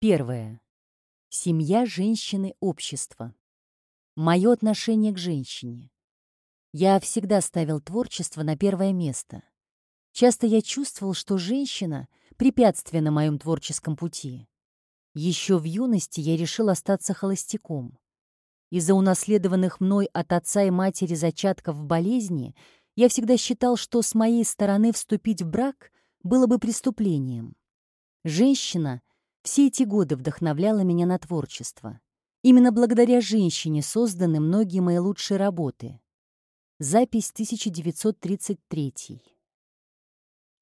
Первое. Семья женщины общества. Мое отношение к женщине. Я всегда ставил творчество на первое место. Часто я чувствовал, что женщина — препятствие на моем творческом пути. Еще в юности я решил остаться холостяком. Из-за унаследованных мной от отца и матери зачатков в болезни я всегда считал, что с моей стороны вступить в брак было бы преступлением. Женщина все эти годы вдохновляла меня на творчество. Именно благодаря женщине созданы многие мои лучшие работы. Запись 1933.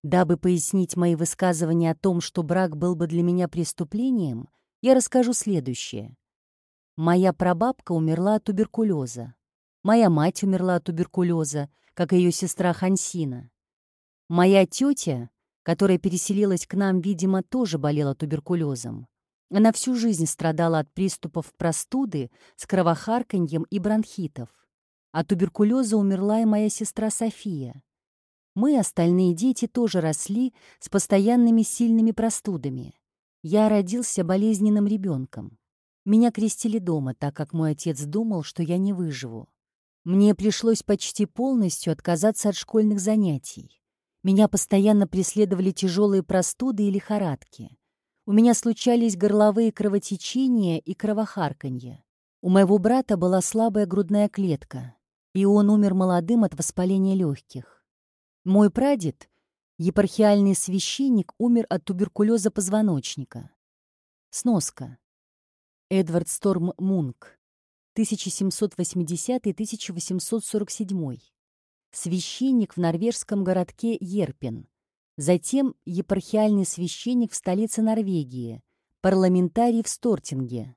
Дабы пояснить мои высказывания о том, что брак был бы для меня преступлением, я расскажу следующее. Моя прабабка умерла от туберкулеза. Моя мать умерла от туберкулеза, как и ее сестра Хансина. Моя тетя которая переселилась к нам, видимо, тоже болела туберкулезом. Она всю жизнь страдала от приступов простуды с кровохарканьем и бронхитов. От туберкулеза умерла и моя сестра София. Мы, остальные дети, тоже росли с постоянными сильными простудами. Я родился болезненным ребенком. Меня крестили дома, так как мой отец думал, что я не выживу. Мне пришлось почти полностью отказаться от школьных занятий. Меня постоянно преследовали тяжелые простуды и лихорадки. У меня случались горловые кровотечения и кровохарканье. У моего брата была слабая грудная клетка, и он умер молодым от воспаления легких. Мой прадед, епархиальный священник, умер от туберкулеза позвоночника. Сноска. Эдвард Сторм Мунк, 1780-1847 священник в норвежском городке Ерпен, затем епархиальный священник в столице Норвегии, парламентарий в Стортинге.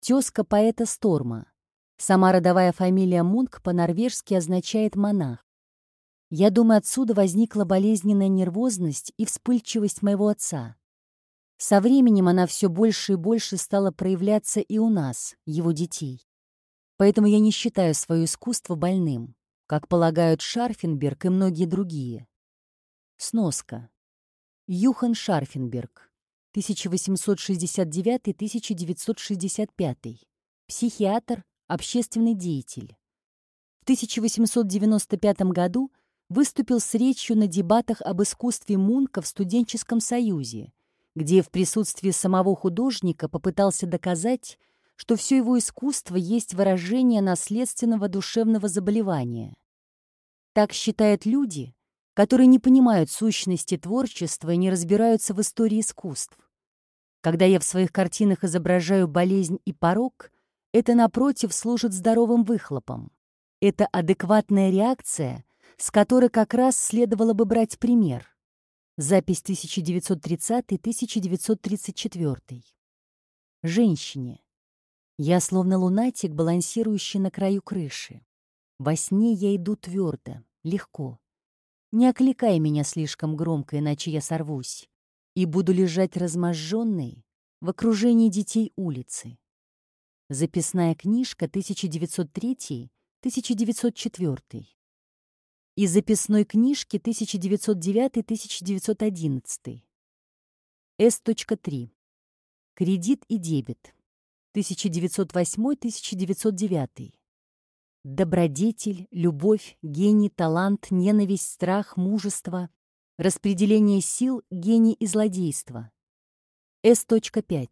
Тезка поэта Сторма. Сама родовая фамилия Мунк по-норвежски означает «монах». Я думаю, отсюда возникла болезненная нервозность и вспыльчивость моего отца. Со временем она все больше и больше стала проявляться и у нас, его детей. Поэтому я не считаю свое искусство больным как полагают Шарфенберг и многие другие. Сноска. Юхан Шарфенберг, 1869-1965, психиатр, общественный деятель. В 1895 году выступил с речью на дебатах об искусстве Мунка в студенческом союзе, где в присутствии самого художника попытался доказать, что все его искусство есть выражение наследственного душевного заболевания. Так считают люди, которые не понимают сущности творчества и не разбираются в истории искусств. Когда я в своих картинах изображаю болезнь и порог, это, напротив, служит здоровым выхлопом. Это адекватная реакция, с которой как раз следовало бы брать пример. Запись 1930-1934. Женщине. Я словно лунатик, балансирующий на краю крыши. Во сне я иду твердо, легко. Не окликай меня слишком громко, иначе я сорвусь. И буду лежать разможженной в окружении детей улицы. Записная книжка 1903-1904. Из записной книжки 1909-1911. С.3. Кредит и дебет. 1908-1909. Добродетель, любовь, гений, талант, ненависть, страх, мужество, распределение сил, гений и злодейство. С.5.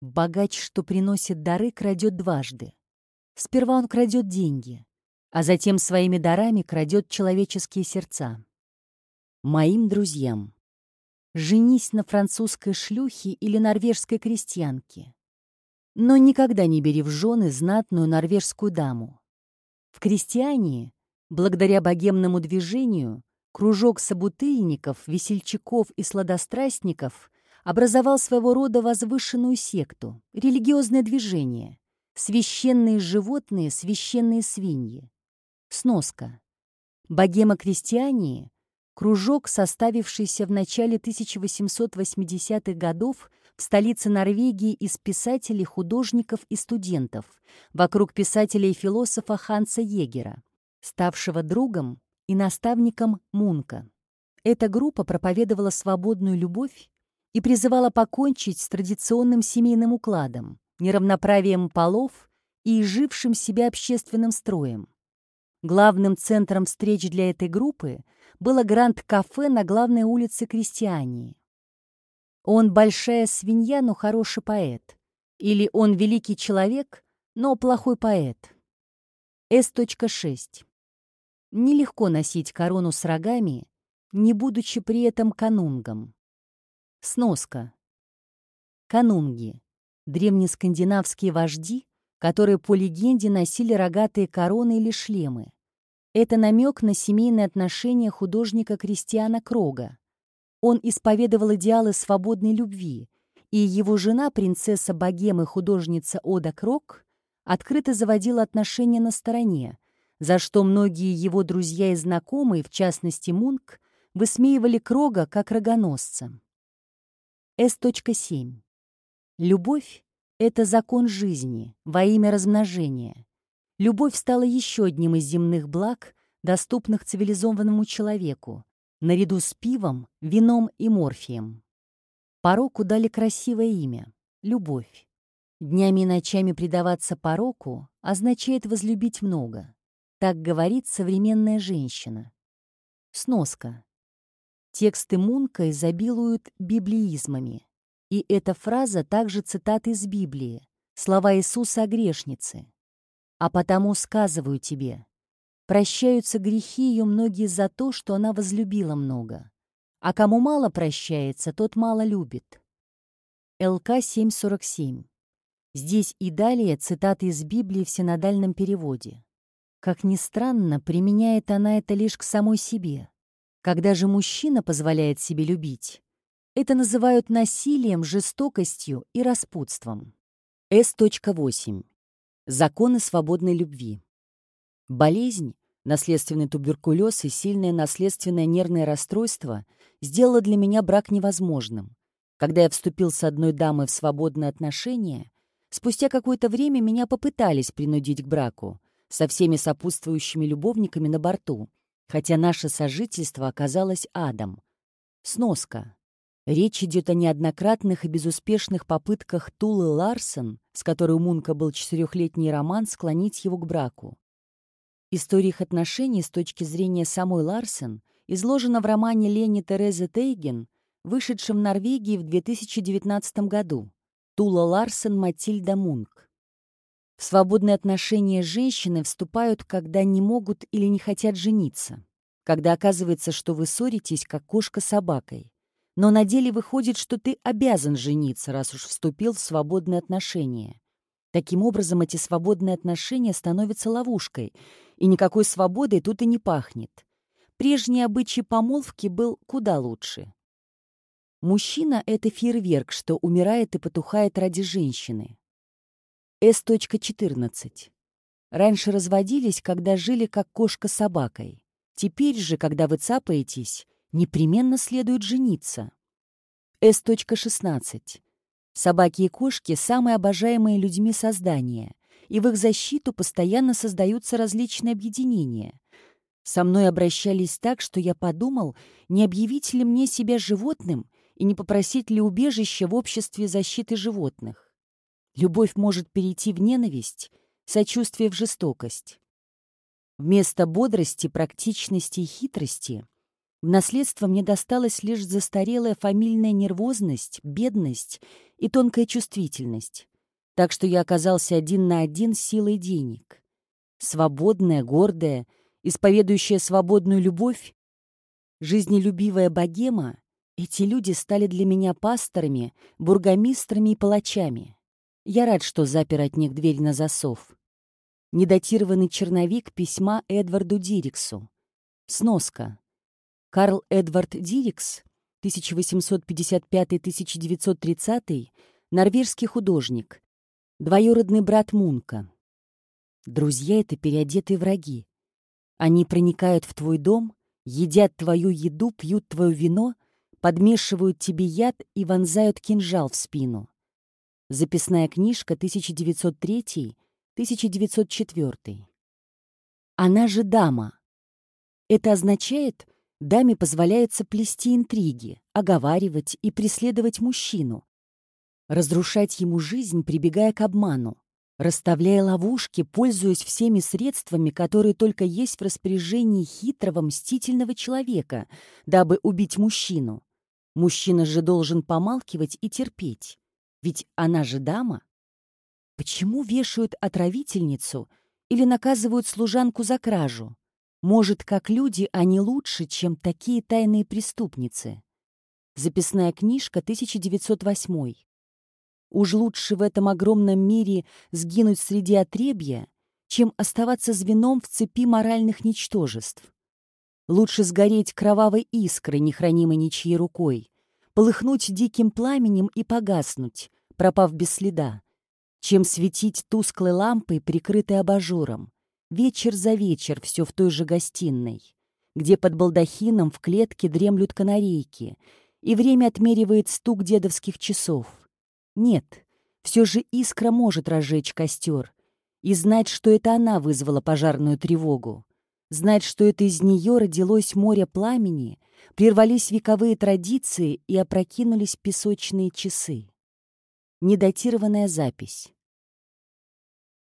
Богач, что приносит дары, крадет дважды. Сперва он крадет деньги, а затем своими дарами крадет человеческие сердца. Моим друзьям. Женись на французской шлюхе или норвежской крестьянке. Но никогда не бери в жены знатную норвежскую даму. В крестьяне, благодаря богемному движению, кружок собутыльников, весельчаков и сладострастников образовал своего рода возвышенную секту, религиозное движение, священные животные, священные свиньи. Сноска. Богема-крестьяне — кружок, составившийся в начале 1880-х годов в столице Норвегии из писателей, художников и студентов, вокруг писателя и философа Ханса Егера, ставшего другом и наставником Мунка. Эта группа проповедовала свободную любовь и призывала покончить с традиционным семейным укладом, неравноправием полов и изжившим себя общественным строем. Главным центром встреч для этой группы было Гранд-кафе на главной улице Крестьянии. Он большая свинья, но хороший поэт. Или он великий человек, но плохой поэт. С.6. Нелегко носить корону с рогами, не будучи при этом канунгом. Сноска. Канунги — древнескандинавские вожди, которые по легенде носили рогатые короны или шлемы. Это намек на семейные отношения художника Кристиана Крога. Он исповедовал идеалы свободной любви, и его жена, принцесса богемы художница Ода Крог, открыто заводила отношения на стороне, за что многие его друзья и знакомые, в частности Мунк, высмеивали Крога как рогоносца. С.7. Любовь — это закон жизни во имя размножения. Любовь стала еще одним из земных благ, доступных цивилизованному человеку, наряду с пивом, вином и морфием. Пороку дали красивое имя — любовь. Днями и ночами предаваться пороку означает возлюбить много. Так говорит современная женщина. Сноска. Тексты Мунка изобилуют библеизмами. И эта фраза также цитат из Библии, слова Иисуса о грешнице. «А потому сказываю тебе, прощаются грехи ее многие за то, что она возлюбила много. А кому мало прощается, тот мало любит». ЛК 747. Здесь и далее цитаты из Библии в синодальном переводе. Как ни странно, применяет она это лишь к самой себе. Когда же мужчина позволяет себе любить, это называют насилием, жестокостью и распутством. С.8. Законы свободной любви. Болезнь, наследственный туберкулез и сильное наследственное нервное расстройство сделало для меня брак невозможным. Когда я вступил с одной дамой в свободные отношения, спустя какое-то время меня попытались принудить к браку, со всеми сопутствующими любовниками на борту, хотя наше сожительство оказалось адом. Сноска. Речь идет о неоднократных и безуспешных попытках Тулы Ларсон, с которой у Мунка был четырехлетний роман, склонить его к браку. История их отношений с точки зрения самой Ларсон изложена в романе Лени Терезы Тейген, вышедшем в Норвегии в 2019 году. Тула Ларсон Матильда Мунк. В свободные отношения женщины вступают, когда не могут или не хотят жениться, когда оказывается, что вы ссоритесь, как кошка с собакой. Но на деле выходит, что ты обязан жениться, раз уж вступил в свободные отношения. Таким образом, эти свободные отношения становятся ловушкой, и никакой свободой тут и не пахнет. Прежний обычай помолвки был куда лучше. Мужчина — это фейерверк, что умирает и потухает ради женщины. С.14. Раньше разводились, когда жили как кошка с собакой. Теперь же, когда вы цапаетесь, непременно следует жениться. С.16. Собаки и кошки – самые обожаемые людьми создания, и в их защиту постоянно создаются различные объединения. Со мной обращались так, что я подумал, не объявить ли мне себя животным и не попросить ли убежища в обществе защиты животных. Любовь может перейти в ненависть, сочувствие в жестокость. Вместо бодрости, практичности и хитрости в наследство мне досталась лишь застарелая фамильная нервозность, бедность и тонкая чувствительность. Так что я оказался один на один с силой денег. Свободная, гордая, исповедующая свободную любовь, жизнелюбивая богема, эти люди стали для меня пасторами, бургомистрами и палачами. Я рад, что запер от них дверь на засов. Недатированный черновик письма Эдварду Дириксу. Сноска. Карл Эдвард Дирикс, 1855-1930, норвежский художник, двоюродный брат Мунка. Друзья — это переодетые враги. Они проникают в твой дом, едят твою еду, пьют твое вино, подмешивают тебе яд и вонзают кинжал в спину. Записная книжка 1903-1904. Она же дама. Это означает, Даме позволяется плести интриги, оговаривать и преследовать мужчину, разрушать ему жизнь, прибегая к обману, расставляя ловушки, пользуясь всеми средствами, которые только есть в распоряжении хитрого, мстительного человека, дабы убить мужчину. Мужчина же должен помалкивать и терпеть, ведь она же дама. Почему вешают отравительницу или наказывают служанку за кражу? Может, как люди, они лучше, чем такие тайные преступницы. Записная книжка 1908. Уж лучше в этом огромном мире сгинуть среди отребья, чем оставаться звеном в цепи моральных ничтожеств. Лучше сгореть кровавой искрой, не хранимой ничьей рукой, полыхнуть диким пламенем и погаснуть, пропав без следа, чем светить тусклой лампой, прикрытой абажуром, Вечер за вечер все в той же гостиной, где под балдахином в клетке дремлют канарейки, и время отмеривает стук дедовских часов. Нет, все же искра может разжечь костер и знать, что это она вызвала пожарную тревогу, знать, что это из нее родилось море пламени, прервались вековые традиции и опрокинулись песочные часы. Недатированная запись.